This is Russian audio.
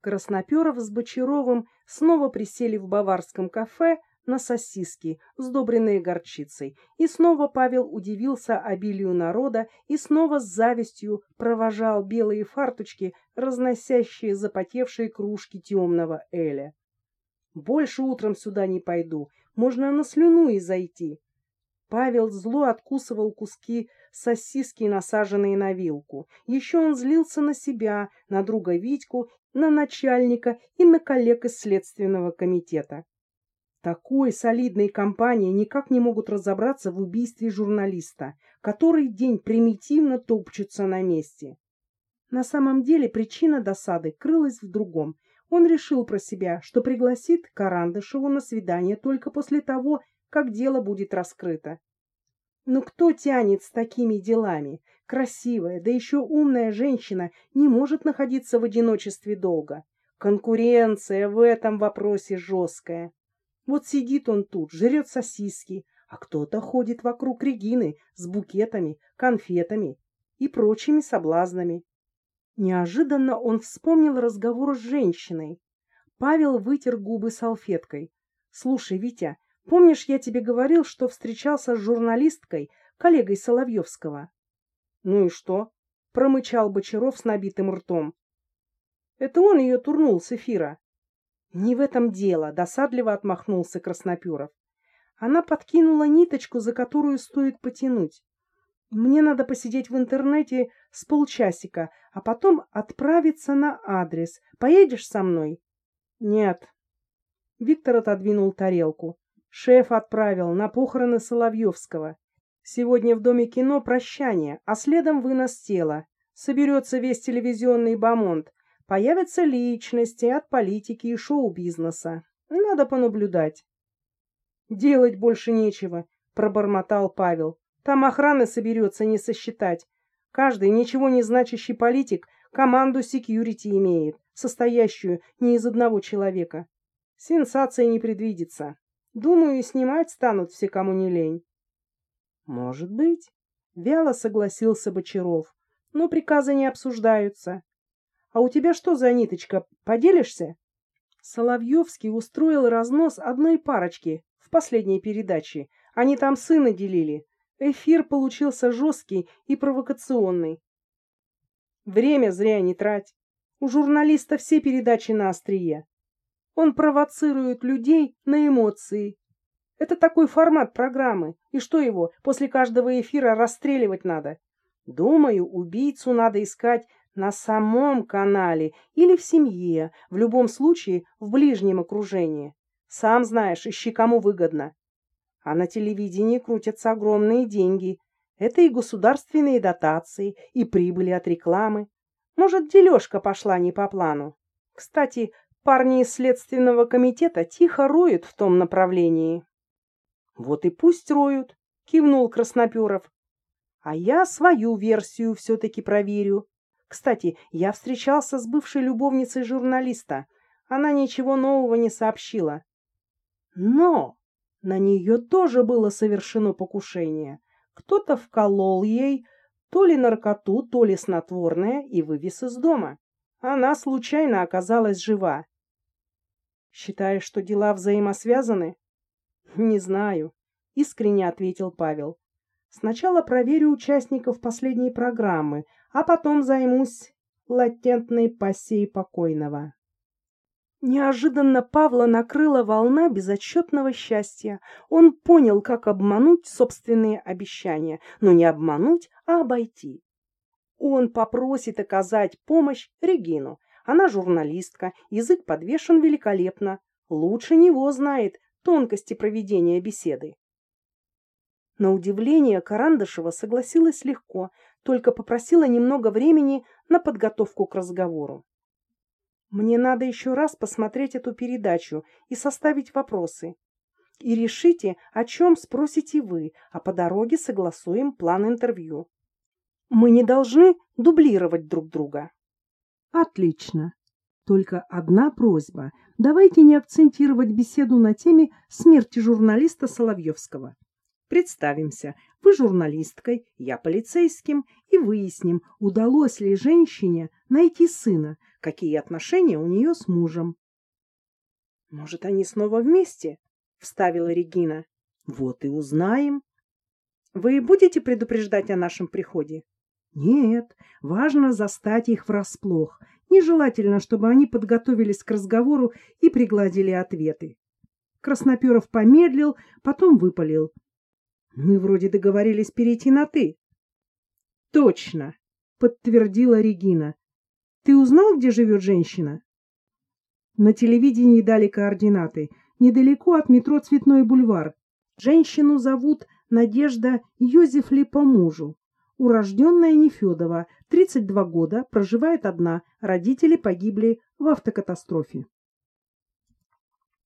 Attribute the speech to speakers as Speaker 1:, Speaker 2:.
Speaker 1: Красноперов с Бочаровым снова присели в баварском кафе на сосиски, сдобренные горчицей, и снова Павел удивился обилию народа и снова с завистью провожал белые фарточки, разносящие запотевшие кружки темного эля. «Больше утром сюда не пойду, можно на слюну и зайти». Павел зло откусывал куски сосиски, насаженные на вилку. Еще он злился на себя, на друга Витьку, на начальника и на коллег из Следственного комитета. Такой солидной компании никак не могут разобраться в убийстве журналиста, который день примитивно топчется на месте. На самом деле причина досады крылась в другом. Он решил про себя, что пригласит Карандышеву на свидание только после того, как дело будет раскрыто. Но кто тянет с такими делами? Красивая, да еще умная женщина не может находиться в одиночестве долго. Конкуренция в этом вопросе жесткая. Вот сидит он тут, жрет сосиски, а кто-то ходит вокруг Регины с букетами, конфетами и прочими соблазнами. Неожиданно он вспомнил разговор с женщиной. Павел вытер губы салфеткой. — Слушай, Витя, Помнишь, я тебе говорил, что встречался с журналисткой, коллегой Соловьевского? — Ну и что? — промычал Бочаров с набитым ртом. — Это он ее турнул с эфира. — Не в этом дело, — досадливо отмахнулся Краснопюров. Она подкинула ниточку, за которую стоит потянуть. Мне надо посидеть в интернете с полчасика, а потом отправиться на адрес. Поедешь со мной? Нет. Виктор отодвинул тарелку. Шеф отправил на похороны Соловьевского. Сегодня в Доме кино прощание, а следом вынос тела. Соберется весь телевизионный бомонд. Появятся личности от политики и шоу-бизнеса. Надо понаблюдать. «Делать больше нечего», — пробормотал Павел. «Там охраны соберется не сосчитать. Каждый ничего не значащий политик команду секьюрити имеет, состоящую не из одного человека. Сенсации не предвидится. Думаю, и снимать станут все, кому не лень. Может быть, вяло согласился Бочаров. Но приказы не обсуждаются. А у тебя что за ниточка? Поделишься? Соловьевский устроил разнос одной парочки в последней передаче. Они там сына делили. Эфир получился жесткий и провокационный. Время зря не трать. У журналиста все передачи на острие. Он провоцирует людей на эмоции. Это такой формат программы. И что его, после каждого эфира расстреливать надо? Думаю, убийцу надо искать на самом канале или в семье, в любом случае в ближнем окружении. Сам знаешь, ищи кому выгодно. А на телевидении крутятся огромные деньги. Это и государственные дотации, и прибыли от рекламы. Может, дележка пошла не по плану. Кстати, Парни из следственного комитета тихо роют в том направлении. Вот и пусть роют, кивнул Красноперов. А я свою версию все-таки проверю. Кстати, я встречался с бывшей любовницей журналиста. Она ничего нового не сообщила. Но на нее тоже было совершено покушение. Кто-то вколол ей то ли наркоту, то ли снотворное и вывез из дома. Она случайно оказалась жива. Считаешь, что дела взаимосвязаны? Не знаю, искренне ответил Павел. Сначала проверю участников последней программы, а потом займусь латентной пассией покойного. Неожиданно Павла накрыла волна безотчетного счастья. Он понял, как обмануть собственные обещания, но не обмануть, а обойти. Он попросит оказать помощь Регину, она журналистка, язык подвешен великолепно. Лучше него знает тонкости проведения беседы. На удивление Карандышева согласилась легко, только попросила немного времени на подготовку к разговору. Мне надо еще раз посмотреть эту передачу и составить вопросы. И решите, о чем спросите вы, а по дороге согласуем план интервью. Мы не должны дублировать друг друга. Отлично. Только одна просьба. Давайте не акцентировать беседу на теме смерти журналиста Соловьевского. Представимся, вы журналисткой, я полицейским, и выясним, удалось ли женщине найти сына, какие отношения у нее с мужем. Может, они снова вместе? вставила Регина. Вот и узнаем. Вы будете предупреждать о нашем приходе? Нет, важно застать их врасплох. Нежелательно, чтобы они подготовились к разговору и пригладили ответы. Красноперов помедлил, потом выпалил. Мы вроде договорились перейти на «ты». Точно, подтвердила Регина. Ты узнал, где живет женщина? На телевидении дали координаты. Недалеко от метро Цветной бульвар. Женщину зовут Надежда Йозефли по мужу. Урожденная Нефедова, 32 года, проживает одна, родители погибли в автокатастрофе.